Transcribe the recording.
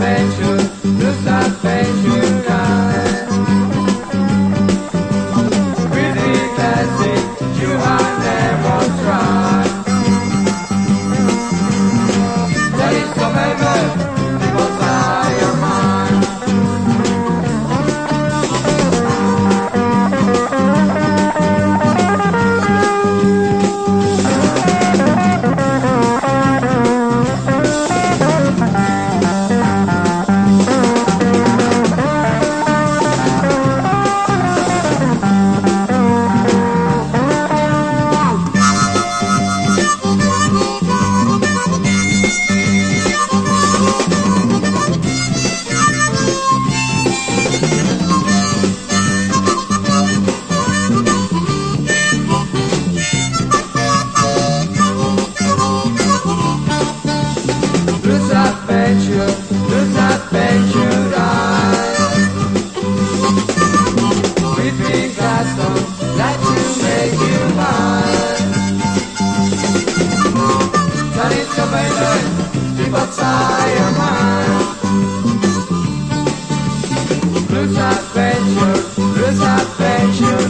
perpetual. libat saya main Blues adventure, blues adventure